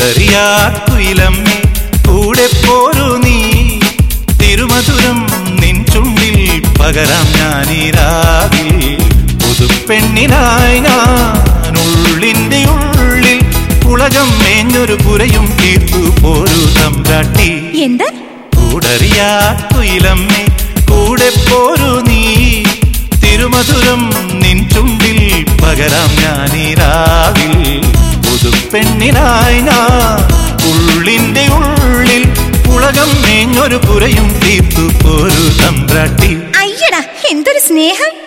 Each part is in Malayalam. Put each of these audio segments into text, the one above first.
കുയിലമ്മേ കൂടെ പോരു നീ. തിരുമധുരം നിൻ ചുണ്ടിൽ പകരാം ഞാനീരാവിൽ പുതുപ്പെണ്ണിനായി ഞാൻ ഉള്ളിന്റെ ഉള്ളിൽ പുളകം മേഞ്ഞൊരു പുരയും തീർത്തു പോരു തമ്പ്രാട്ടി. എന്ത്? കൂടെ പോരു നീ. തിരുമധുരം നിൻ ചുണ്ടിൽ പകരാം ഞാനീരാവിൽ പുതുപ്പെണ്ണിനായി ഉള്ളിന്റെ ഉള്ളിൽ ഉളകം മേഞ്ഞൊരു പുരയും തീർത്തു പോരു തമ്പ്രാട്ടി. അയ്യടാ എന്തൊരു സ്നേഹം.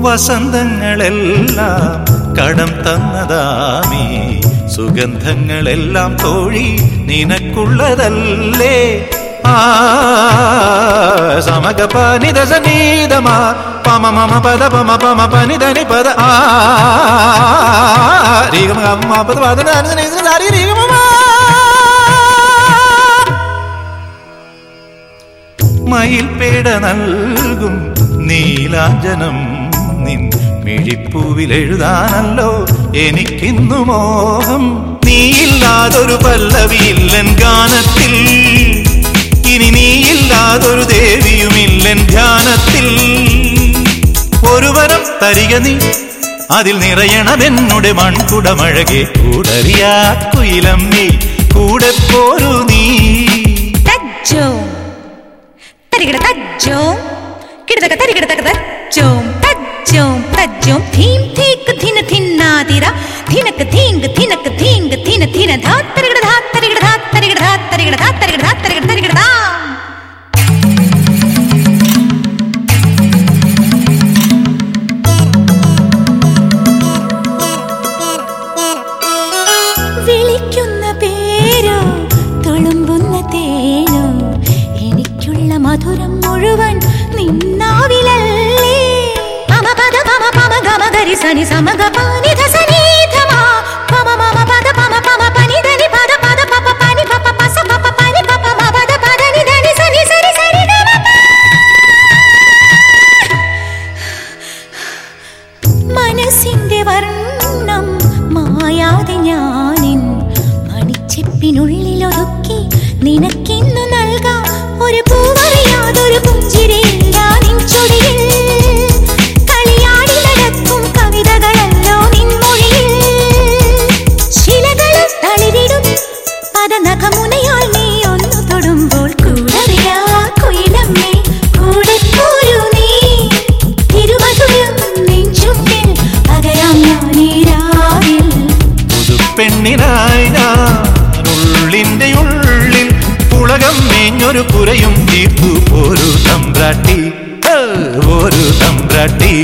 വസന്തങ്ങളെല്ലാം കടം തന്നതാമേ. സുഗന്ധങ്ങളെല്ലാം തോഴി നിനക്കുള്ളതല്ലേ. ആ സമക പനിത സംഗീതമാ. പമ മമ പദ പമ പമ പനിതനി പദ. ആ രീഗമ ഗമ പദ നൽകും നീലാഞ്ജനം നിൻ മിഴിപ്പൂവിൽ എഴുതാനല്ലോ എനിക്കിന്നു മോഹം. നീയില്ലാതൊരു പല്ലവിയില്ലൻ ഗാനത്തിൽ. ഇനി നീയില്ലാതൊരു ദേവിയുമില്ലൻ ധ്യാനത്തിൽ. ഒരു വരം തരിക നീ അതിൽ നിറയണമെന്നുടെ മൺകുടമഴകെ കൂടറിയാ കുയിലം നീ. കൂടെ പോരു തജ്ജോം തജ്ജോം ധീം ധീക്ക് ധിന ധിന്നാതിര. ധിനക്ക് ധീങ്ക് ധിനക്ക് ധീങ്ക് ധിന ധിന ധാ തരികിട ധാ തരികിട ധാ തരികിട ധാ തരികിട ധാ. തരികിട ധാ തരികിട തരികിട ധാ വിളിക്കുന്ന പേരോ തുളുമ്പുന്ന തേനോ ഗമ ഗരി సమగ സമഗ പാനി ധ സനി ധ മാ. പമ മമ പദ പമ പമ പനി ധനി പദ പദ പപ പനി പപ പസ പപ പനി പപ മ പദ പദ നി ധനി സനി സരി സരി ഗ മ പ. മനസ്സിന്റെ വർണം മായാതെ ഞാനിൻ മണിച്ചെപ്പിനുള്ളിൽ ഒതുക്കി നിനക്കിന്നു നൽകാം ഉള്ളിന്റെ ഉള്ളിൽ പുളകം മേഞ്ഞൊരു പുരയും തീർത്തു ഒരു തമ്പ്രാട്ടി ഒരു തമ്പ്രാട്ടി.